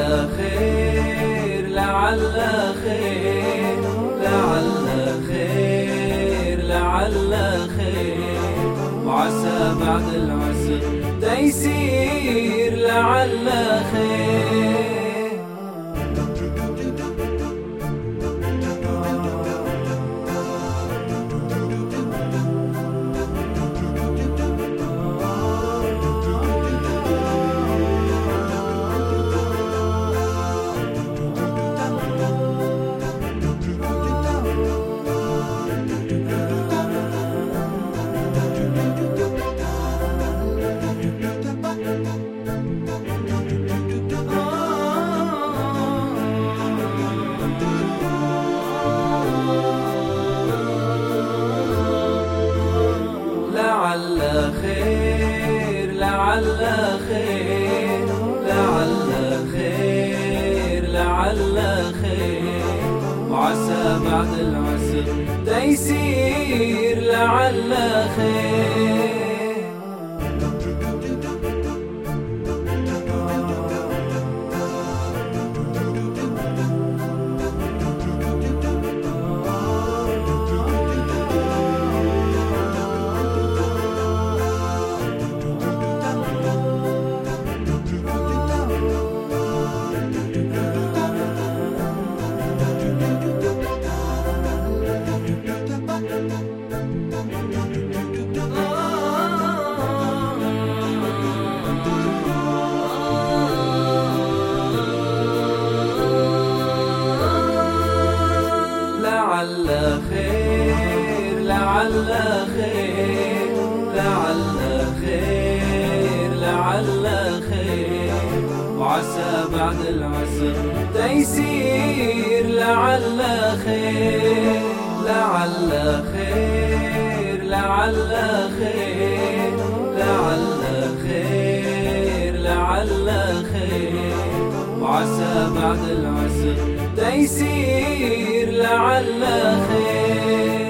لعل خير لعل خير لعل خير لعل خير. وعسى بعد العسر تيسير لعل خير. خير لعل خير لعل خير لعل خير. وعسى بعد العسر تيسير لعل خير. لعل خير لعل خير لعل خير لعل خير. وعسى بعد العسر تيسير لعل خير لعل خير لعل خير لعل خير لعل خير. وعسى بعد العسر تيسير لعل خير.